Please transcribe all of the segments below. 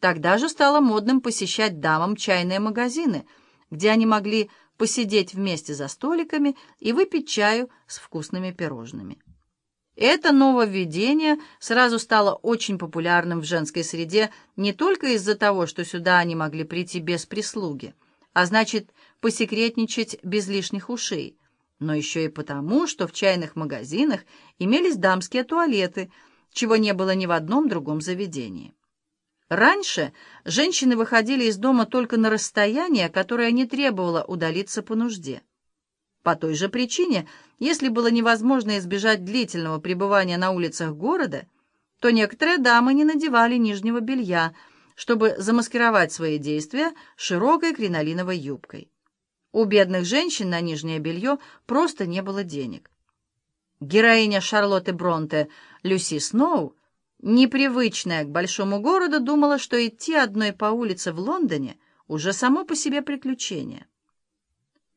Тогда же стало модным посещать дамам чайные магазины, где они могли посидеть вместе за столиками и выпить чаю с вкусными пирожными. Это нововведение сразу стало очень популярным в женской среде не только из-за того, что сюда они могли прийти без прислуги, а значит, посекретничать без лишних ушей, но еще и потому, что в чайных магазинах имелись дамские туалеты, чего не было ни в одном другом заведении. Раньше женщины выходили из дома только на расстояние, которое не требовало удалиться по нужде. По той же причине, если было невозможно избежать длительного пребывания на улицах города, то некоторые дамы не надевали нижнего белья, чтобы замаскировать свои действия широкой кринолиновой юбкой. У бедных женщин на нижнее белье просто не было денег. Героиня Шарлотты Бронте Люси Сноу непривычная к большому городу, думала, что идти одной по улице в Лондоне уже само по себе приключение.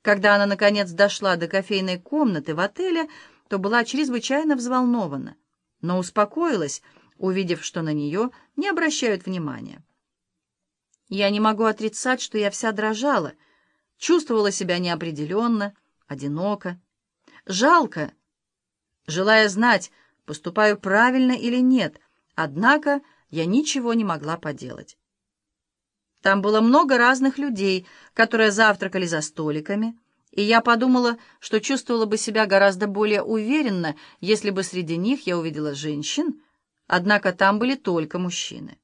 Когда она, наконец, дошла до кофейной комнаты в отеле, то была чрезвычайно взволнована, но успокоилась, увидев, что на нее не обращают внимания. Я не могу отрицать, что я вся дрожала, чувствовала себя неопределенно, одиноко, жалко, желая знать, поступаю правильно или нет, Однако я ничего не могла поделать. Там было много разных людей, которые завтракали за столиками, и я подумала, что чувствовала бы себя гораздо более уверенно, если бы среди них я увидела женщин, однако там были только мужчины.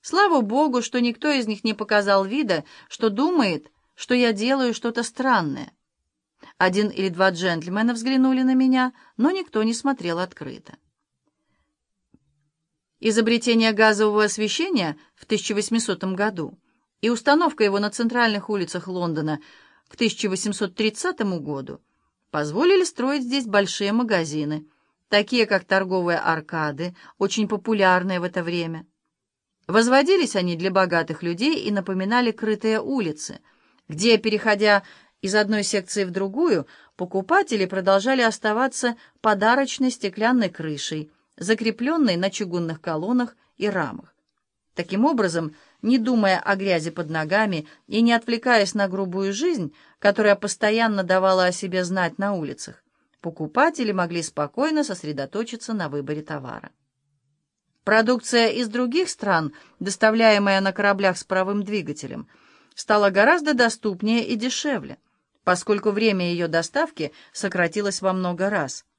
Слава Богу, что никто из них не показал вида, что думает, что я делаю что-то странное. Один или два джентльмена взглянули на меня, но никто не смотрел открыто. Изобретение газового освещения в 1800 году и установка его на центральных улицах Лондона к 1830 году позволили строить здесь большие магазины, такие как торговые аркады, очень популярные в это время. Возводились они для богатых людей и напоминали крытые улицы, где, переходя из одной секции в другую, покупатели продолжали оставаться подарочной стеклянной крышей, закрепленной на чугунных колоннах и рамах. Таким образом, не думая о грязи под ногами и не отвлекаясь на грубую жизнь, которая постоянно давала о себе знать на улицах, покупатели могли спокойно сосредоточиться на выборе товара. Продукция из других стран, доставляемая на кораблях с паровым двигателем, стала гораздо доступнее и дешевле, поскольку время ее доставки сократилось во много раз –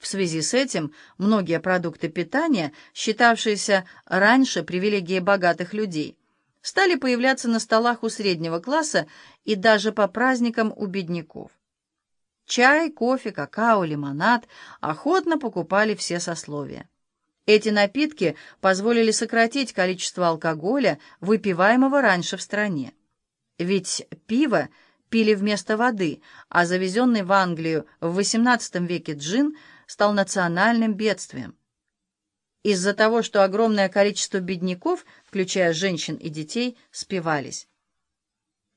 в связи с этим многие продукты питания, считавшиеся раньше привилегией богатых людей, стали появляться на столах у среднего класса и даже по праздникам у бедняков. Чай, кофе, какао, лимонад охотно покупали все сословия. Эти напитки позволили сократить количество алкоголя, выпиваемого раньше в стране. Ведь пиво пили вместо воды, а завезенный в Англию в XVIII веке джин – стал национальным бедствием. Из-за того, что огромное количество бедняков, включая женщин и детей, спивались.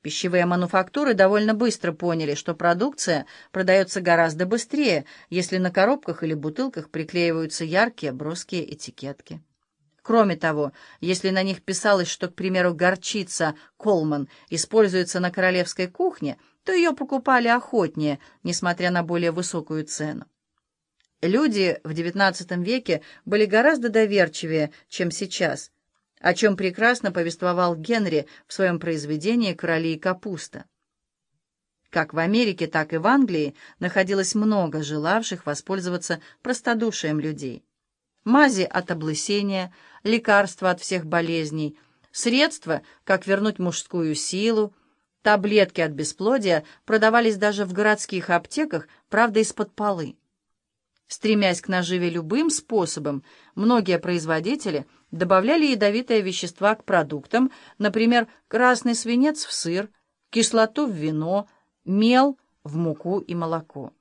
Пищевые мануфактуры довольно быстро поняли, что продукция продается гораздо быстрее, если на коробках или бутылках приклеиваются яркие броские этикетки. Кроме того, если на них писалось, что, к примеру, горчица «Колман» используется на королевской кухне, то ее покупали охотнее, несмотря на более высокую цену. Люди в XIX веке были гораздо доверчивее, чем сейчас, о чем прекрасно повествовал Генри в своем произведении «Короли и капуста». Как в Америке, так и в Англии находилось много желавших воспользоваться простодушием людей. Мази от облысения, лекарства от всех болезней, средства, как вернуть мужскую силу, таблетки от бесплодия продавались даже в городских аптеках, правда, из-под полы. Стремясь к наживе любым способом, многие производители добавляли ядовитые вещества к продуктам, например, красный свинец в сыр, кислоту в вино, мел в муку и молоко.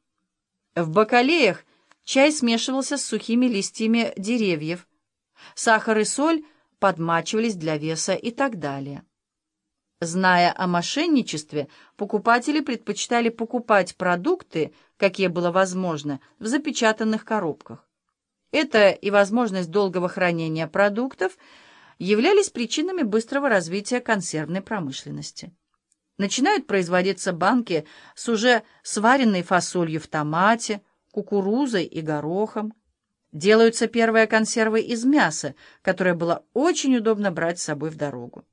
В бакалеях чай смешивался с сухими листьями деревьев, сахар и соль подмачивались для веса и так далее. Зная о мошенничестве, покупатели предпочитали покупать продукты, какие было возможно, в запечатанных коробках. Это и возможность долгого хранения продуктов являлись причинами быстрого развития консервной промышленности. Начинают производиться банки с уже сваренной фасолью в томате, кукурузой и горохом. Делаются первые консервы из мяса, которое было очень удобно брать с собой в дорогу.